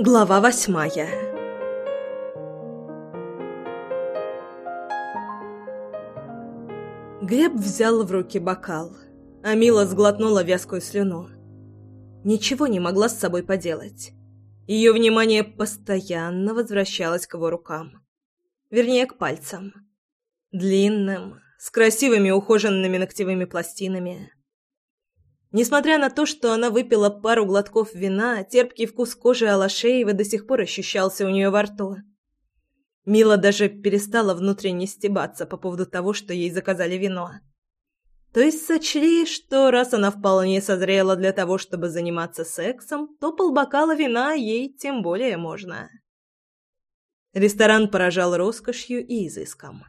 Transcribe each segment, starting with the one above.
Глава восьмая Глеб взял в руки бокал, а Мила сглотнула вязкую слюну. Ничего не могла с собой поделать. Ее внимание постоянно возвращалось к его рукам. Вернее, к пальцам. Длинным, с красивыми ухоженными ногтевыми пластинами. Несмотря на то, что она выпила пару глотков вина, терпкий вкус кожи Алашеева до сих пор ощущался у нее во рту. Мила даже перестала внутренне стебаться по поводу того, что ей заказали вино. То есть сочли, что раз она вполне созрела для того, чтобы заниматься сексом, то полбокала вина ей тем более можно. Ресторан поражал роскошью и изыском.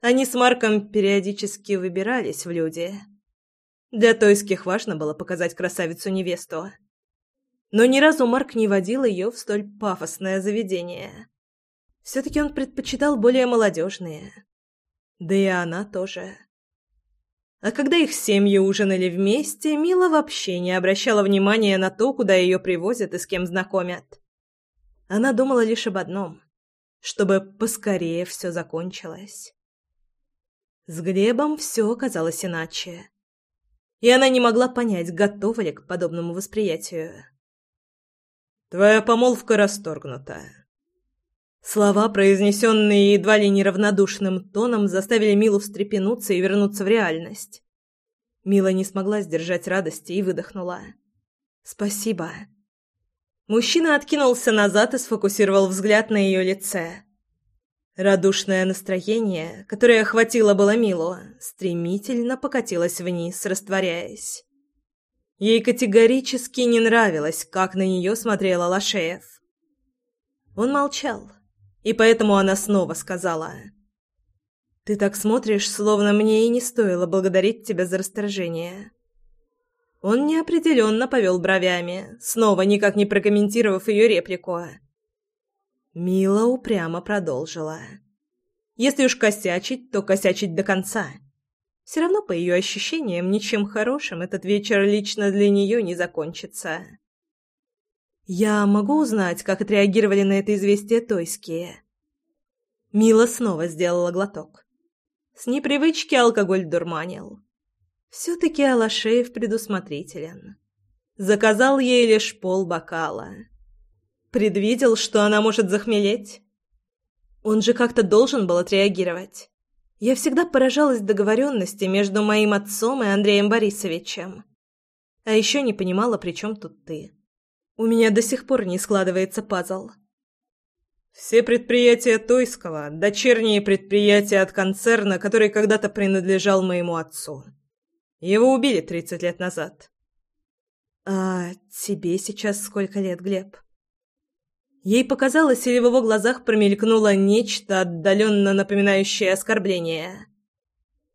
Они с Марком периодически выбирались в люди – для тойских важно было показать красавицу-невесту. Но ни разу Марк не водил ее в столь пафосное заведение. Все-таки он предпочитал более молодежные. Да и она тоже. А когда их семьи ужинали вместе, Мила вообще не обращала внимания на то, куда ее привозят и с кем знакомят. Она думала лишь об одном — чтобы поскорее все закончилось. С Глебом все оказалось иначе и она не могла понять, готова ли к подобному восприятию. «Твоя помолвка расторгнута». Слова, произнесенные едва ли неравнодушным тоном, заставили Милу встрепенуться и вернуться в реальность. Мила не смогла сдержать радости и выдохнула. «Спасибо». Мужчина откинулся назад и сфокусировал взгляд на ее лице. Радушное настроение, которое охватило было Милу, стремительно покатилось вниз, растворяясь. Ей категорически не нравилось, как на нее смотрел Алашеев. Он молчал, и поэтому она снова сказала. «Ты так смотришь, словно мне и не стоило благодарить тебя за расторжение». Он неопределенно повел бровями, снова никак не прокомментировав ее реплику. Мила упрямо продолжила. Если уж косячить, то косячить до конца. Все равно, по ее ощущениям, ничем хорошим этот вечер лично для нее не закончится. «Я могу узнать, как отреагировали на это известие тойские?» Мила снова сделала глоток. С непривычки алкоголь дурманил. Все-таки Алашеев предусмотрителен. Заказал ей лишь полбокала. Предвидел, что она может захмелеть? Он же как-то должен был отреагировать. Я всегда поражалась договоренности между моим отцом и Андреем Борисовичем. А еще не понимала, при чем тут ты. У меня до сих пор не складывается пазл. Все предприятия Тойского – дочерние предприятия от концерна, который когда-то принадлежал моему отцу. Его убили 30 лет назад. А тебе сейчас сколько лет, Глеб? Ей показалось, или в его глазах промелькнуло нечто отдаленно напоминающее оскорбление.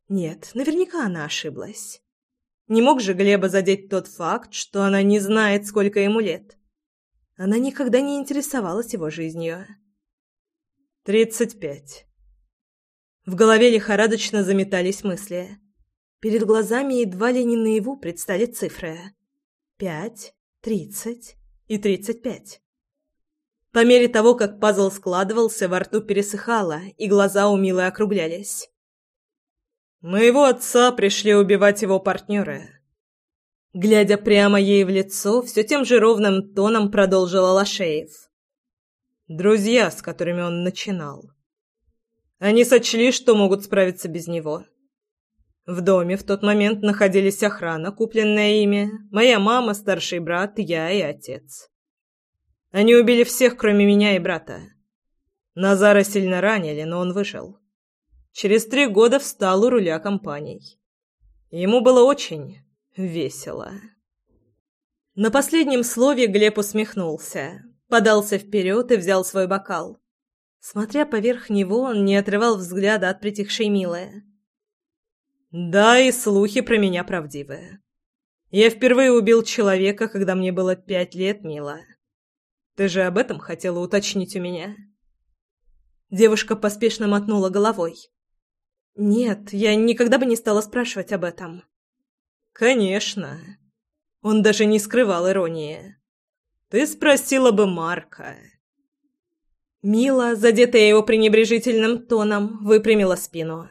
Нет, наверняка она ошиблась. Не мог же Глеба задеть тот факт, что она не знает, сколько ему лет. Она никогда не интересовалась его жизнью. «Тридцать пять». В голове лихорадочно заметались мысли. Перед глазами едва ли не наяву предстали цифры. Пять, тридцать и тридцать пять. По мере того, как пазл складывался, во рту пересыхало, и глаза у Милы округлялись. «Моего отца пришли убивать его партнеры». Глядя прямо ей в лицо, все тем же ровным тоном продолжил Алашеев. «Друзья, с которыми он начинал. Они сочли, что могут справиться без него». В доме в тот момент находились охрана, купленная ими, моя мама, старший брат, я и отец. Они убили всех, кроме меня и брата. Назара сильно ранили, но он выжил. Через три года встал у руля компаний. Ему было очень весело. На последнем слове Глеб усмехнулся, подался вперед и взял свой бокал. Смотря поверх него, он не отрывал взгляда от притихшей Милы. «Да, и слухи про меня правдивые. Я впервые убил человека, когда мне было пять лет, Мила. Ты же об этом хотела уточнить у меня?» Девушка поспешно мотнула головой. «Нет, я никогда бы не стала спрашивать об этом». «Конечно». Он даже не скрывал иронии. Ты спросила бы Марка. Мила, задетая его пренебрежительным тоном, выпрямила спину.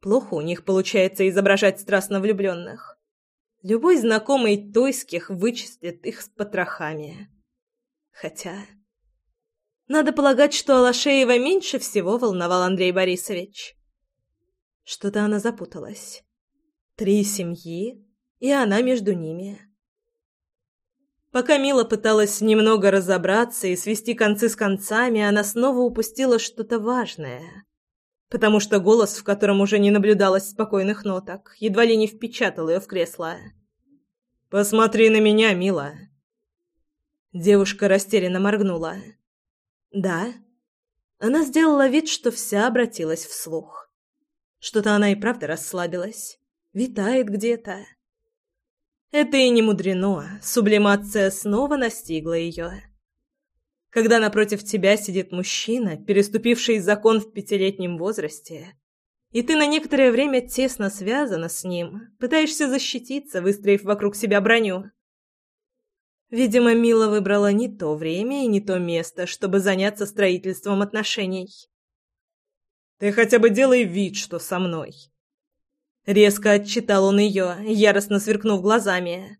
Плохо у них получается изображать страстно влюбленных. Любой знакомый Тойских вычислит их с потрохами. Хотя... Надо полагать, что Алашеева меньше всего волновал Андрей Борисович. Что-то она запуталась. Три семьи, и она между ними. Пока Мила пыталась немного разобраться и свести концы с концами, она снова упустила что-то важное. Потому что голос, в котором уже не наблюдалось спокойных ноток, едва ли не впечатал ее в кресло. «Посмотри на меня, Мила!» Девушка растерянно моргнула. «Да?» Она сделала вид, что вся обратилась вслух. Что-то она и правда расслабилась. Витает где-то. Это и не мудрено. Сублимация снова настигла ее. Когда напротив тебя сидит мужчина, переступивший закон в пятилетнем возрасте, и ты на некоторое время тесно связана с ним, пытаешься защититься, выстроив вокруг себя броню, Видимо, Мила выбрала не то время и не то место, чтобы заняться строительством отношений. «Ты хотя бы делай вид, что со мной!» Резко отчитал он ее, яростно сверкнув глазами.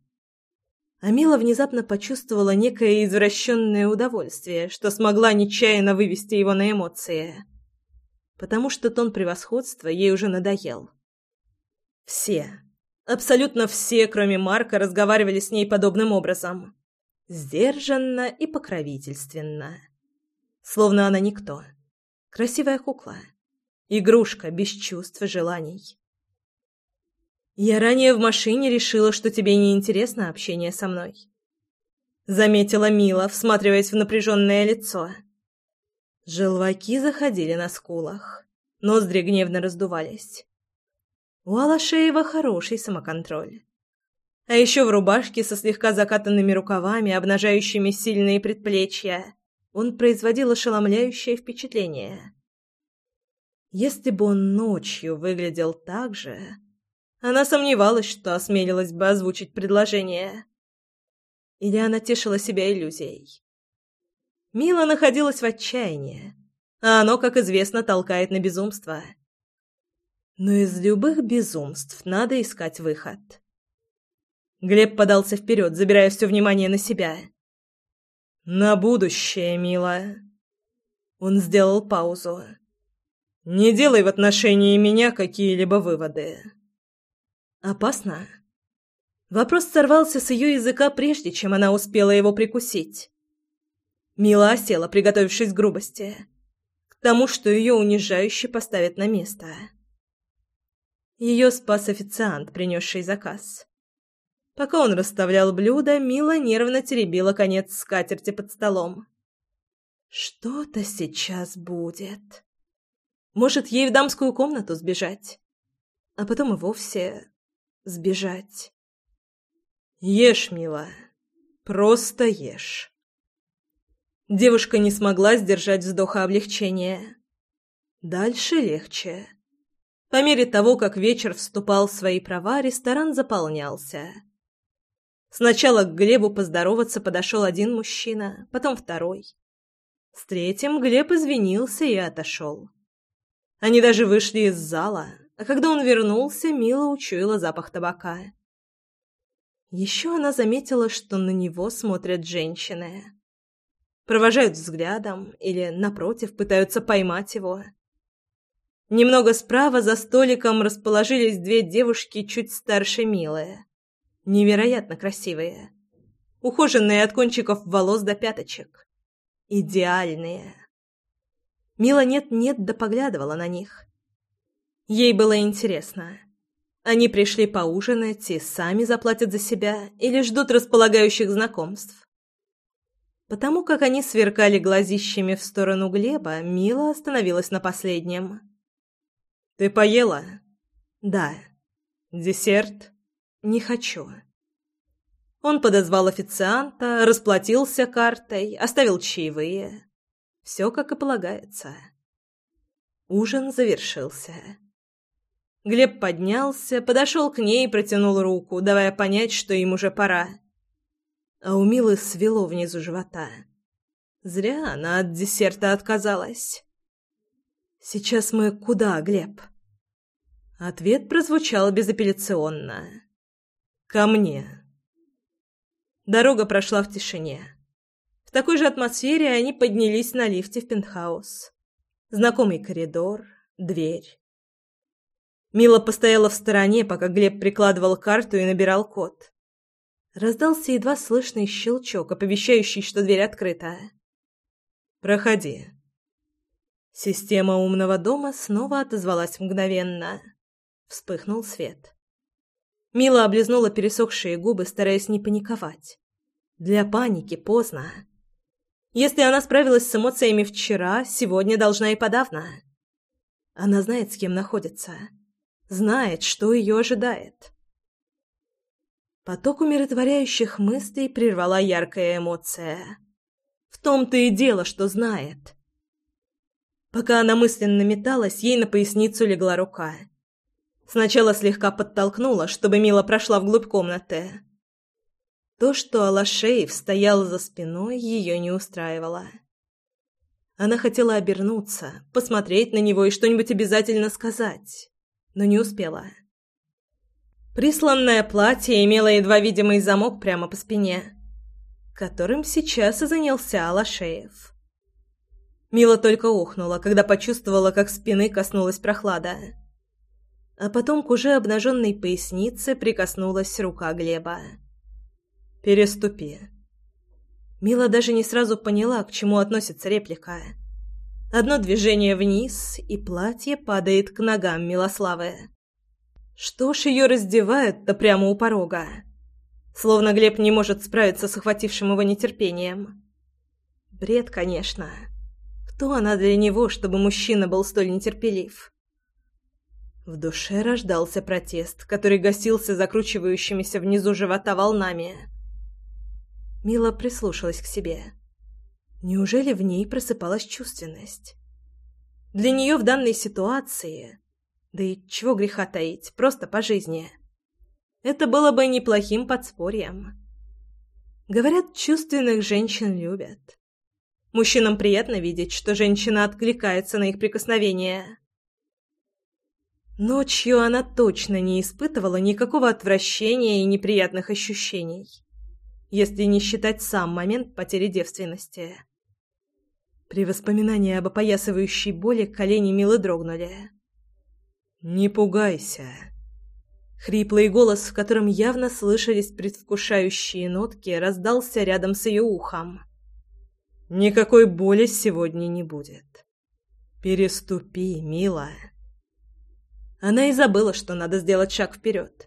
А Мила внезапно почувствовала некое извращенное удовольствие, что смогла нечаянно вывести его на эмоции. Потому что тон превосходства ей уже надоел. Все, абсолютно все, кроме Марка, разговаривали с ней подобным образом сдержанно и покровительственно. Словно она никто. Красивая кукла. Игрушка без чувств и желаний. «Я ранее в машине решила, что тебе не интересно общение со мной». Заметила Мила, всматриваясь в напряженное лицо. Желваки заходили на скулах. Ноздри гневно раздувались. У Алашеева хороший самоконтроль. А еще в рубашке со слегка закатанными рукавами, обнажающими сильные предплечья, он производил ошеломляющее впечатление. Если бы он ночью выглядел так же, она сомневалась, что осмелилась бы озвучить предложение. Или она тешила себя иллюзией. Мила находилась в отчаянии, а оно, как известно, толкает на безумство. Но из любых безумств надо искать выход. Глеб подался вперед, забирая все внимание на себя. «На будущее, милая». Он сделал паузу. «Не делай в отношении меня какие-либо выводы». «Опасно?» Вопрос сорвался с ее языка, прежде чем она успела его прикусить. Мила осела, приготовившись к грубости. К тому, что ее унижающе поставят на место. Ее спас официант, принесший заказ. Пока он расставлял блюда, Мила нервно теребила конец скатерти под столом. «Что-то сейчас будет. Может, ей в дамскую комнату сбежать, а потом и вовсе сбежать». «Ешь, Мила, просто ешь». Девушка не смогла сдержать вздоха облегчения. Дальше легче. По мере того, как вечер вступал в свои права, ресторан заполнялся. Сначала к Глебу поздороваться подошел один мужчина, потом второй. С третьим Глеб извинился и отошел. Они даже вышли из зала, а когда он вернулся, Мила учуяла запах табака. Еще она заметила, что на него смотрят женщины. Провожают взглядом или, напротив, пытаются поймать его. Немного справа за столиком расположились две девушки чуть старше Милы невероятно красивые, ухоженные от кончиков волос до пяточек, идеальные. Мила нет-нет да поглядывала на них. Ей было интересно. Они пришли поужинать и сами заплатят за себя или ждут располагающих знакомств. Потому как они сверкали глазищами в сторону Глеба, Мила остановилась на последнем. «Ты поела?» «Да». «Десерт?» «Не хочу». Он подозвал официанта, расплатился картой, оставил чаевые. Все как и полагается. Ужин завершился. Глеб поднялся, подошел к ней и протянул руку, давая понять, что им уже пора. а у Милы свело внизу живота. Зря она от десерта отказалась. «Сейчас мы куда, Глеб?» Ответ прозвучал безапелляционно. «Ко мне». Дорога прошла в тишине. В такой же атмосфере они поднялись на лифте в пентхаус. Знакомый коридор, дверь. Мила постояла в стороне, пока Глеб прикладывал карту и набирал код. Раздался едва слышный щелчок, оповещающий, что дверь открыта. «Проходи». Система умного дома снова отозвалась мгновенно. Вспыхнул свет. Мила облизнула пересохшие губы, стараясь не паниковать. Для паники поздно. Если она справилась с эмоциями вчера, сегодня должна и подавно. Она знает, с кем находится. Знает, что ее ожидает. Поток умиротворяющих мыслей прервала яркая эмоция. В том-то и дело, что знает. Пока она мысленно металась, ей на поясницу легла рука. Сначала слегка подтолкнула, чтобы Мила прошла вглубь комнаты. То, что Алашеев стоял за спиной, ее не устраивало. Она хотела обернуться, посмотреть на него и что-нибудь обязательно сказать, но не успела. Присланное платье имело едва видимый замок прямо по спине, которым сейчас и занялся Алашеев. Мила только охнула, когда почувствовала, как спины коснулась прохлада. А потом к уже обнаженной пояснице прикоснулась рука Глеба. «Переступи». Мила даже не сразу поняла, к чему относится реплика. Одно движение вниз, и платье падает к ногам Милославы. Что ж ее раздевают-то прямо у порога? Словно Глеб не может справиться с охватившим его нетерпением. Бред, конечно. Кто она для него, чтобы мужчина был столь нетерпелив? В душе рождался протест, который гасился закручивающимися внизу живота волнами. Мила прислушалась к себе. Неужели в ней просыпалась чувственность? Для нее в данной ситуации да и чего греха таить, просто по жизни. Это было бы неплохим подспорьем. Говорят, чувственных женщин любят. Мужчинам приятно видеть, что женщина откликается на их прикосновения. Ночью она точно не испытывала никакого отвращения и неприятных ощущений, если не считать сам момент потери девственности. При воспоминании об опоясывающей боли колени Милы дрогнули. «Не пугайся». Хриплый голос, в котором явно слышались предвкушающие нотки, раздался рядом с ее ухом. «Никакой боли сегодня не будет. Переступи, милая». Она и забыла, что надо сделать шаг вперед.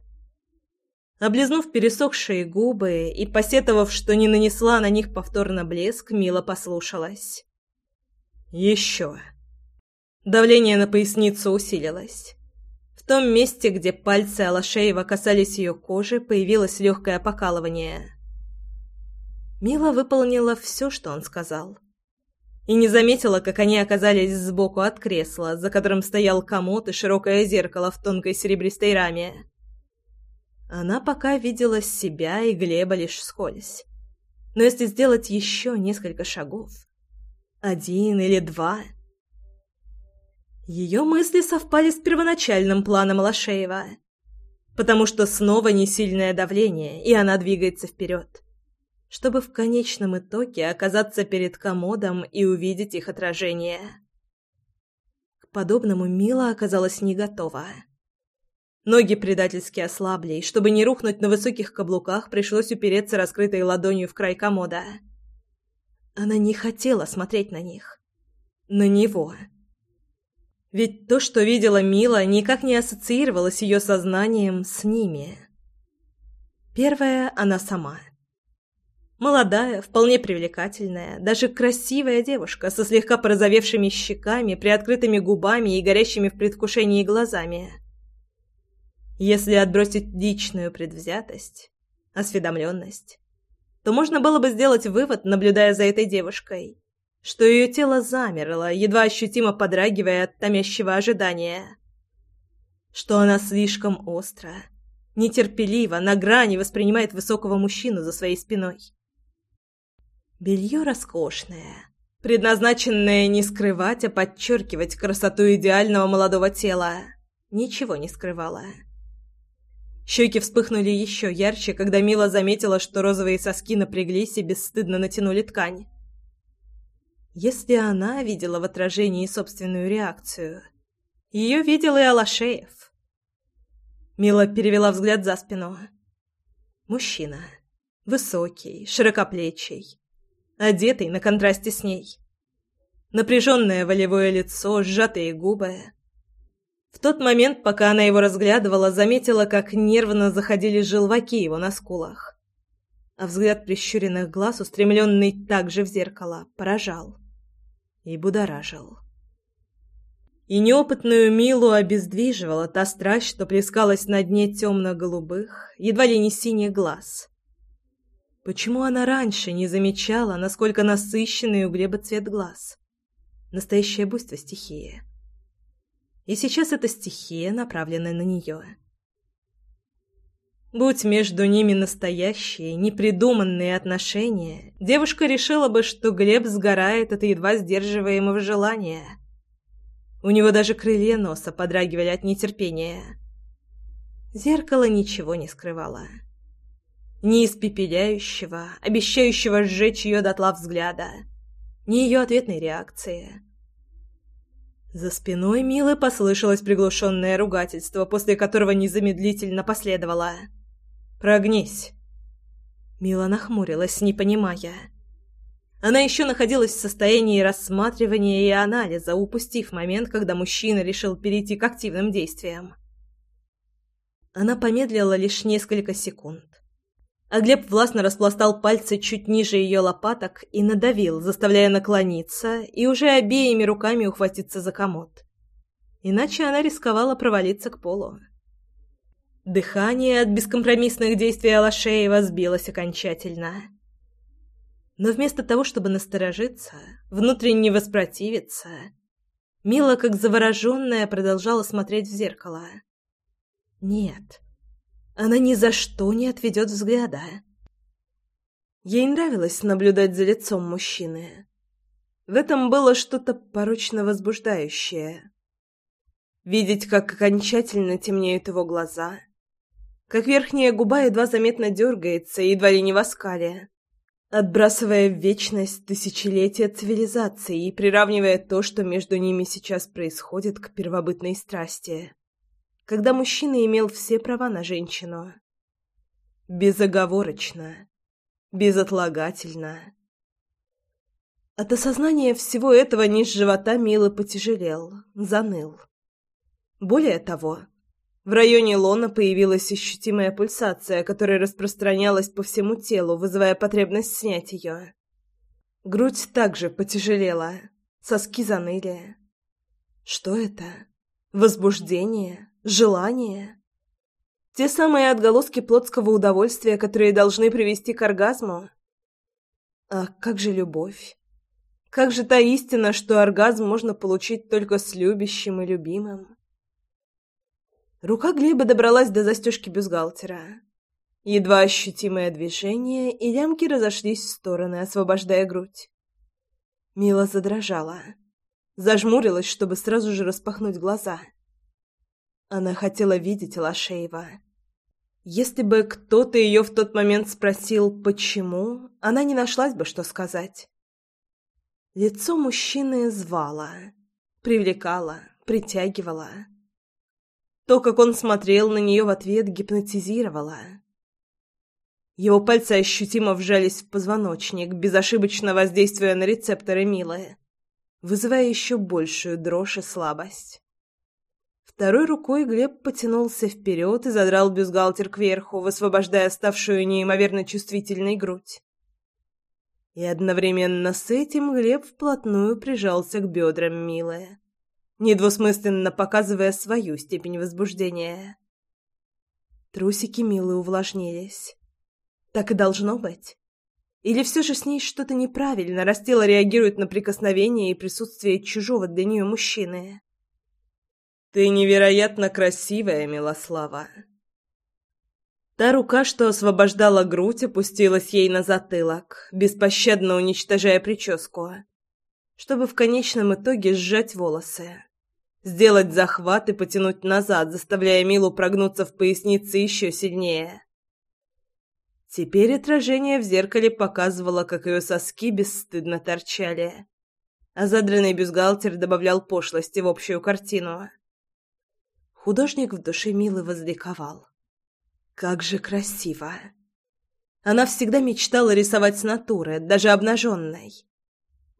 Облизнув пересохшие губы и посетовав, что не нанесла на них повторно блеск, Мила послушалась. «Еще». Давление на поясницу усилилось. В том месте, где пальцы Алашеева касались ее кожи, появилось легкое покалывание. Мила выполнила все, что он сказал. И не заметила, как они оказались сбоку от кресла, за которым стоял комод и широкое зеркало в тонкой серебристой раме. Она пока видела себя и Глеба лишь вскользь. Но если сделать еще несколько шагов, один или два, ее мысли совпали с первоначальным планом Лошеева, потому что снова несильное давление, и она двигается вперед, чтобы в конечном итоге оказаться перед комодом и увидеть их отражение. К подобному Мила оказалась не готова. Ноги предательски ослабли, и чтобы не рухнуть на высоких каблуках, пришлось упереться раскрытой ладонью в край комода. Она не хотела смотреть на них. На него. Ведь то, что видела Мила, никак не ассоциировалось ее сознанием с ними. Первая – она сама. Молодая, вполне привлекательная, даже красивая девушка со слегка порозовевшими щеками, приоткрытыми губами и горящими в предвкушении глазами. Если отбросить личную предвзятость, осведомленность, то можно было бы сделать вывод, наблюдая за этой девушкой – что ее тело замерло, едва ощутимо подрагивая от томящего ожидания. Что она слишком остро, нетерпеливо, на грани воспринимает высокого мужчину за своей спиной. Белье роскошное, предназначенное не скрывать, а подчеркивать красоту идеального молодого тела. Ничего не скрывало. Щеки вспыхнули еще ярче, когда Мила заметила, что розовые соски напряглись и бесстыдно натянули ткань. Если она видела в отражении собственную реакцию, ее видел и Алашеев. Мила перевела взгляд за спину. Мужчина. Высокий, широкоплечий. Одетый на контрасте с ней. Напряженное волевое лицо, сжатые губы. В тот момент, пока она его разглядывала, заметила, как нервно заходили желваки его на скулах. А взгляд прищуренных глаз, устремленный также в зеркало, поражал и будоражил. И неопытную Милу обездвиживала та страсть, что плескалась на дне темно-голубых, едва ли не синих глаз. Почему она раньше не замечала, насколько насыщенный у Глеба цвет глаз? Настоящее буйство стихии. И сейчас эта стихия направлена на нее. Будь между ними настоящие, непридуманные отношения, девушка решила бы, что Глеб сгорает от едва сдерживаемого желания — у него даже крылья носа подрагивали от нетерпения. Зеркало ничего не скрывало. Ни испепеляющего, обещающего сжечь ее дотла взгляда, ни ее ответной реакции. За спиной Милы послышалось приглушенное ругательство, после которого незамедлительно последовало. «Прогнись!» Мила нахмурилась, не понимая. Она еще находилась в состоянии рассматривания и анализа, упустив момент, когда мужчина решил перейти к активным действиям. Она помедлила лишь несколько секунд. А Глеб властно распластал пальцы чуть ниже ее лопаток и надавил, заставляя наклониться и уже обеими руками ухватиться за комод. Иначе она рисковала провалиться к полу. Дыхание от бескомпромиссных действий Алашеева сбилось окончательно. Но вместо того, чтобы насторожиться, внутренне воспротивиться, Мила, как завороженная, продолжала смотреть в зеркало. Нет, она ни за что не отведет взгляда. Ей нравилось наблюдать за лицом мужчины. В этом было что-то порочно возбуждающее. Видеть, как окончательно темнеют его глаза, как верхняя губа едва заметно дергается, едва ли не в оскале, отбрасывая в вечность тысячелетия цивилизации и приравнивая то, что между ними сейчас происходит, к первобытной страсти, когда мужчина имел все права на женщину. Безоговорочно, безотлагательно. От осознания всего этого низ живота Милы потяжелел, заныл. Более того, в районе лона появилась ощутимая пульсация, которая распространялась по всему телу, вызывая потребность снять ее. Грудь также потяжелела, соски заныли. Что это? Возбуждение? Желание? Те самые отголоски плотского удовольствия, которые должны привести к оргазму? А как же любовь? Как же та истина, что оргазм можно получить только с любящим и любимым? Рука Глеба добралась до застежки бюстгальтера. Едва ощутимое движение, и лямки разошлись в стороны, освобождая грудь. Мила задрожала. Зажмурилась, чтобы сразу же распахнуть глаза. Она хотела видеть Лашеева. Если бы кто-то ее в тот момент спросил, почему, она не нашлась бы, что сказать. Лицо мужчины звало, привлекало, притягивало. То, как он смотрел на нее в ответ, гипнотизировало. Его пальцы ощутимо вжались в позвоночник, безошибочно воздействуя на рецепторы Милы, вызывая еще большую дрожь и слабость. Второй рукой Глеб потянулся вперед и задрал бюстгальтер кверху, высвобождая ставшую неимоверно чувствительной грудь. И одновременно с этим Глеб вплотную прижался к бедрам Милы недвусмысленно показывая свою степень возбуждения. Трусики Милы увлажнились. Так и должно быть. Или все же с ней что-то неправильно, раз тело реагирует на прикосновение и присутствие чужого для нее мужчины. «Ты невероятно красивая, Милослава!» Та рука, что освобождала грудь, опустилась ей на затылок, беспощадно уничтожая прическу, чтобы в конечном итоге сжать волосы, сделать захват и потянуть назад, заставляя Милу прогнуться в пояснице еще сильнее. Теперь отражение в зеркале показывало, как ее соски бесстыдно торчали, а задранный бюстгальтер добавлял пошлости в общую картину. Художник в душе Милы возликовал. Как же красиво! Она всегда мечтала рисовать с натуры, даже обнаженной.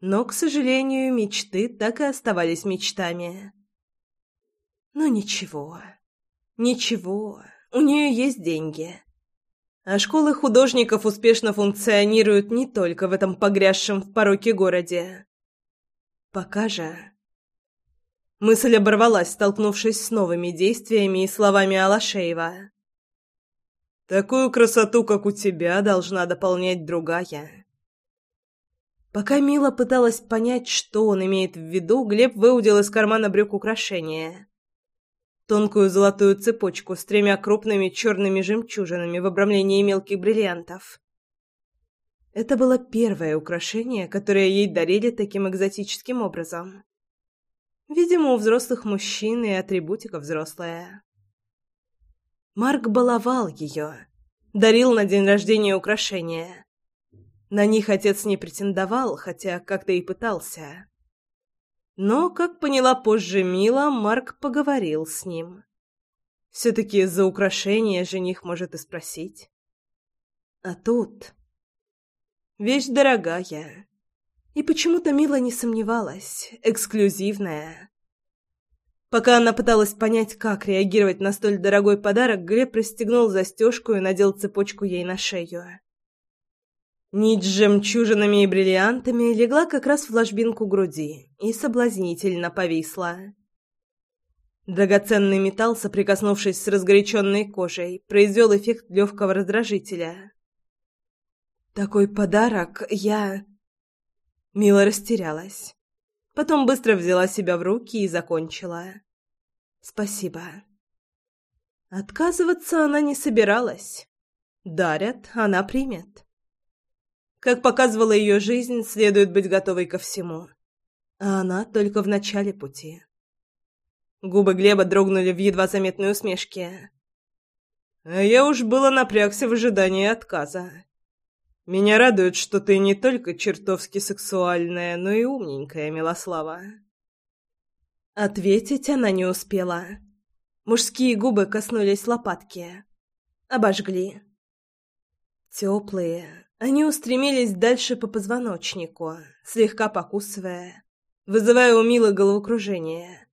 Но, к сожалению, мечты так и оставались мечтами. Но ничего, ничего, у нее есть деньги. А школы художников успешно функционируют не только в этом погрязшем в пороке городе. Пока же... Мысль оборвалась, столкнувшись с новыми действиями и словами Алашеева. Такую красоту, как у тебя, должна дополнять другая. Пока Мила пыталась понять, что он имеет в виду, Глеб выудил из кармана брюк украшение. Тонкую золотую цепочку с тремя крупными черными жемчужинами в обрамлении мелких бриллиантов. Это было первое украшение, которое ей дарили таким экзотическим образом. Видимо, у взрослых мужчин и атрибутика взрослая. Марк баловал ее, дарил на день рождения украшения. На них отец не претендовал, хотя как-то и пытался. Но, как поняла позже Мила, Марк поговорил с ним. Все-таки за украшение жених может и спросить. А тут... Вещь дорогая. И почему-то Мила не сомневалась. Эксклюзивная. Пока она пыталась понять, как реагировать на столь дорогой подарок, Глеб расстегнул застежку и надел цепочку ей на шею. Нить с жемчужинами и бриллиантами легла как раз в ложбинку груди и соблазнительно повисла. Драгоценный металл, соприкоснувшись с разгоряченной кожей, произвел эффект легкого раздражителя. «Такой подарок я...» Мила растерялась. Потом быстро взяла себя в руки и закончила. «Спасибо». Отказываться она не собиралась. Дарят, она примет. Как показывала ее жизнь, следует быть готовой ко всему. А она только в начале пути. Губы Глеба дрогнули в едва заметной усмешке. А я уж было напрягся в ожидании отказа. Меня радует, что ты не только чертовски сексуальная, но и умненькая, Милослава. Ответить она не успела. Мужские губы коснулись лопатки. Обожгли. Теплые. Они устремились дальше по позвоночнику, слегка покусывая, вызывая у Милы головокружение.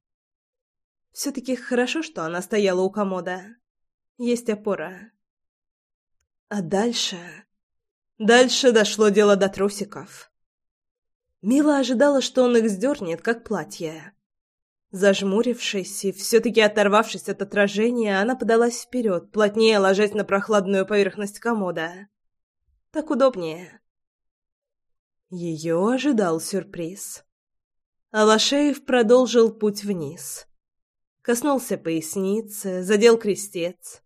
Все-таки хорошо, что она стояла у комода. Есть опора. А дальше... Дальше дошло дело до трусиков. Мила ожидала, что он их сдернет, как платье. Зажмурившись и все-таки оторвавшись от отражения, она подалась вперед, плотнее ложась на прохладную поверхность комода. Так удобнее. Ее ожидал сюрприз. Алашеев продолжил путь вниз. Коснулся поясницы, задел крестец.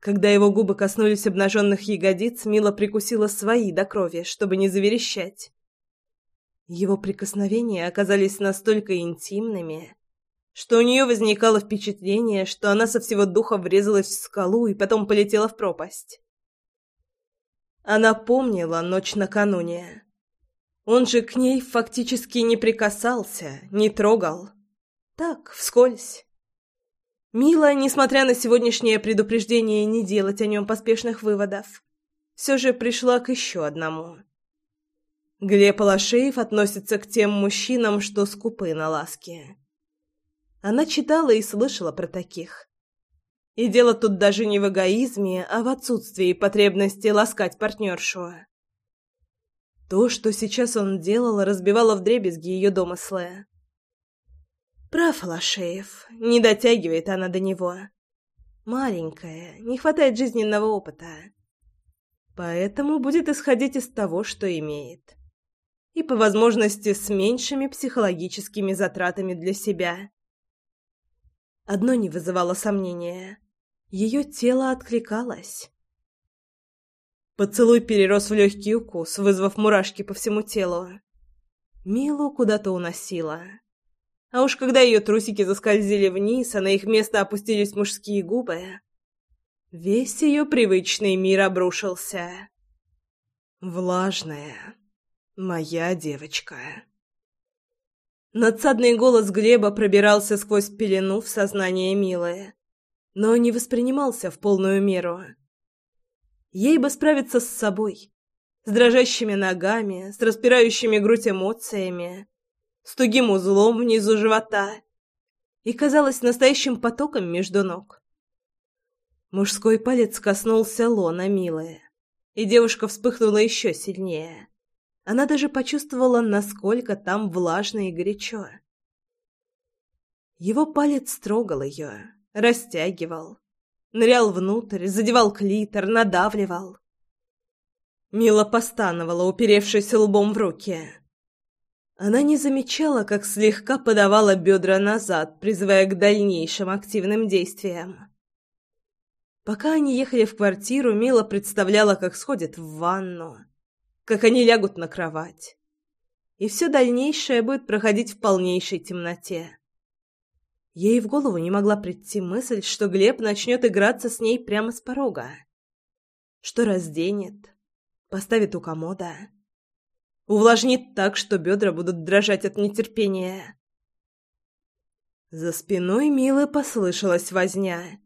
Когда его губы коснулись обнаженных ягодиц, Мила прикусила свои до крови, чтобы не заверещать. Его прикосновения оказались настолько интимными, что у нее возникало впечатление, что она со всего духа врезалась в скалу и потом полетела в пропасть. Она помнила ночь накануне. Он же к ней фактически не прикасался, не трогал. Так, вскользь. Мила, несмотря на сегодняшнее предупреждение не делать о нем поспешных выводов, все же пришла к еще одному. Глеб Алашеев относится к тем мужчинам, что скупы на ласки. Она читала и слышала про таких. И дело тут даже не в эгоизме, а в отсутствии потребности ласкать партнершу. То, что сейчас он делал, разбивало вдребезги ее домыслы. Прав Алашеев, не дотягивает она до него. Маленькая, не хватает жизненного опыта. Поэтому будет исходить из того, что имеет. И по возможности с меньшими психологическими затратами для себя. Одно не вызывало сомнения. Ее тело откликалось. Поцелуй перерос в легкий укус, вызвав мурашки по всему телу. Милу куда-то уносила. А уж когда ее трусики заскользили вниз, а на их место опустились мужские губы, весь ее привычный мир обрушился. Влажная. Моя девочка. Надсадный голос Глеба пробирался сквозь пелену в сознание Милы, но не воспринимался в полную меру. Ей бы справиться с собой, с дрожащими ногами, с распирающими грудь эмоциями, с тугим узлом внизу живота и казалось настоящим потоком между ног. Мужской палец коснулся лона Милы, и девушка вспыхнула еще сильнее. Она даже почувствовала, насколько там влажно и горячо. Его палец трогал ее, растягивал, нырял внутрь, задевал клитор, надавливал. Мила постановала, уперевшись лбом в руки. Она не замечала, как слегка подавала бедра назад, призывая к дальнейшим активным действиям. Пока они ехали в квартиру, Мила представляла, как сходит в ванну, как они лягут на кровать. И все дальнейшее будет проходить в полнейшей темноте. Ей в голову не могла прийти мысль, что Глеб начнет играться с ней прямо с порога. Что разденет, поставит у комода. Увлажнит так, что бедра будут дрожать от нетерпения. За спиной Милы послышалась возня.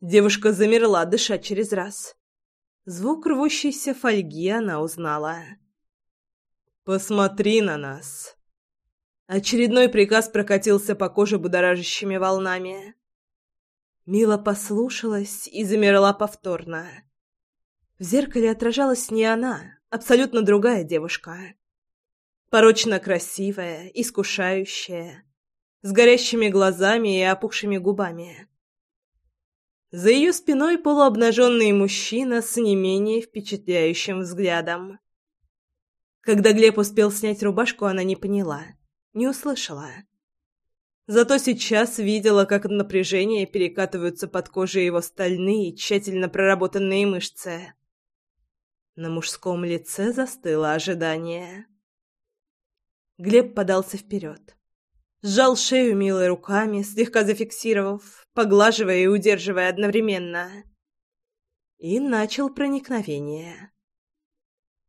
Девушка замерла, дыша через раз. Звук рвущейся фольги она узнала. «Посмотри на нас!» Очередной приказ прокатился по коже будоражащими волнами. Мила послушалась и замерла повторно. В зеркале отражалась не она, абсолютно другая девушка. Порочно красивая, искушающая, с горящими глазами и опухшими губами. За ее спиной полуобнаженный мужчина с не менее впечатляющим взглядом. Когда Глеб успел снять рубашку, она не поняла, не услышала. Зато сейчас видела, как от напряжения перекатываются под кожей его стальные, тщательно проработанные мышцы. На мужском лице застыло ожидание. Глеб подался вперед сжал шею милой руками, слегка зафиксировав, поглаживая и удерживая одновременно. И начал проникновение.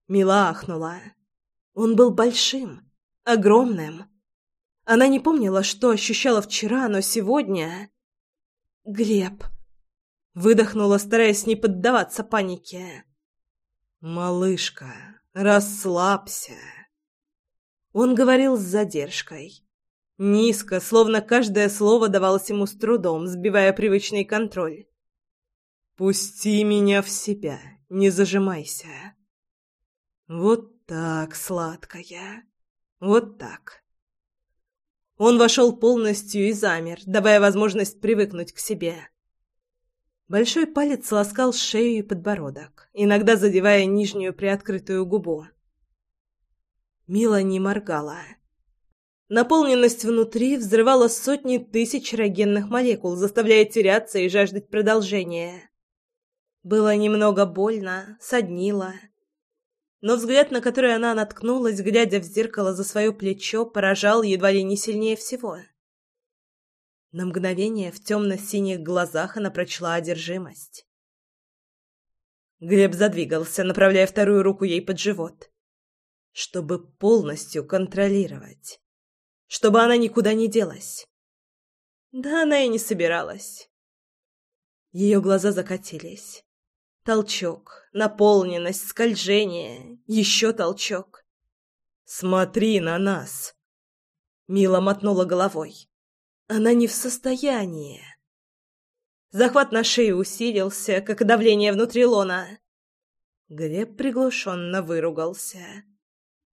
Мила ахнула. Он был большим, огромным. Она не помнила, что ощущала вчера, но сегодня... «Глеб!» Выдохнула, стараясь не поддаваться панике. «Малышка, расслабься!» Он говорил с задержкой. Низко, словно каждое слово давалось ему с трудом, сбивая привычный контроль. «Пусти меня в себя, не зажимайся». «Вот так, сладкая, вот так». Он вошел полностью и замер, давая возможность привыкнуть к себе. Большой палец ласкал шею и подбородок, иногда задевая нижнюю приоткрытую губу. Мила не моргала. Наполненность внутри взрывала сотни тысяч эрогенных молекул, заставляя теряться и жаждать продолжения. Было немного больно, соднило. Но взгляд, на который она наткнулась, глядя в зеркало за свое плечо, поражал едва ли не сильнее всего. На мгновение в темно-синих глазах она прочла одержимость. Глеб задвигался, направляя вторую руку ей под живот, чтобы полностью контролировать чтобы она никуда не делась. Да она и не собиралась. Ее глаза закатились. Толчок, наполненность, скольжение, еще толчок. «Смотри на нас!» Мила мотнула головой. «Она не в состоянии». Захват на шее усилился, как давление внутри лона. Глеб приглушенно выругался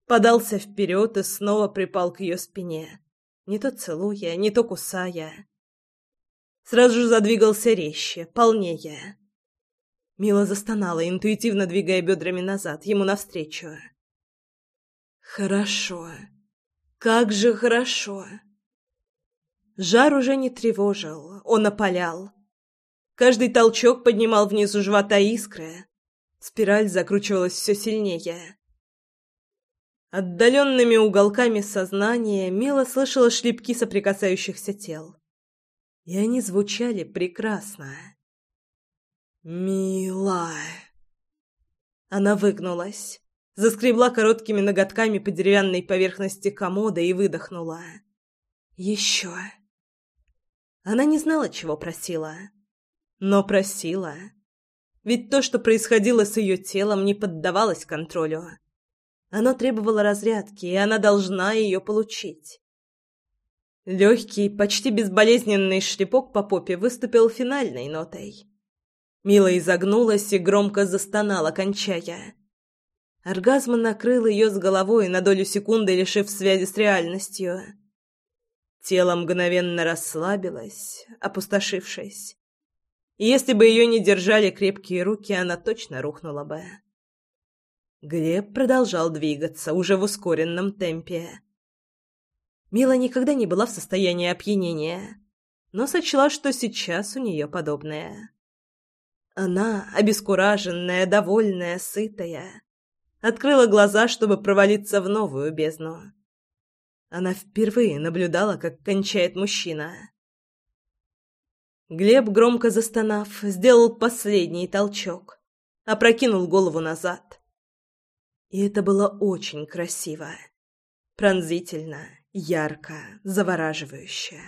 подался вперед и снова припал к ее спине, не то целуя, не то кусая. Сразу же задвигался резче, полнее. Мила застонала, интуитивно двигая бедрами назад, ему навстречу. «Хорошо. Как же хорошо!» Жар уже не тревожил, он опалял. Каждый толчок поднимал внизу живота искры. Спираль закручивалась все сильнее. Отдаленными уголками сознания Мила слышала шлепки соприкасающихся тел. И они звучали прекрасно. «Мила!» Она выгнулась, заскребла короткими ноготками по деревянной поверхности комода и выдохнула. «Еще!» Она не знала, чего просила, но просила. Ведь то, что происходило с ее телом, не поддавалось контролю. Оно требовало разрядки, и она должна ее получить. Легкий, почти безболезненный шлепок по попе выступил финальной нотой. Мила изогнулась и громко застонала, кончая. Оргазм накрыл ее с головой, на долю секунды лишив связи с реальностью. Тело мгновенно расслабилось, опустошившись. Если бы ее не держали крепкие руки, она точно рухнула бы. Глеб продолжал двигаться, уже в ускоренном темпе. Мила никогда не была в состоянии опьянения, но сочла, что сейчас у нее подобное. Она, обескураженная, довольная, сытая, открыла глаза, чтобы провалиться в новую бездну. Она впервые наблюдала, как кончает мужчина. Глеб, громко застонав, сделал последний толчок, опрокинул голову назад. И это было очень красиво. Пронзительно, ярко, завораживающе.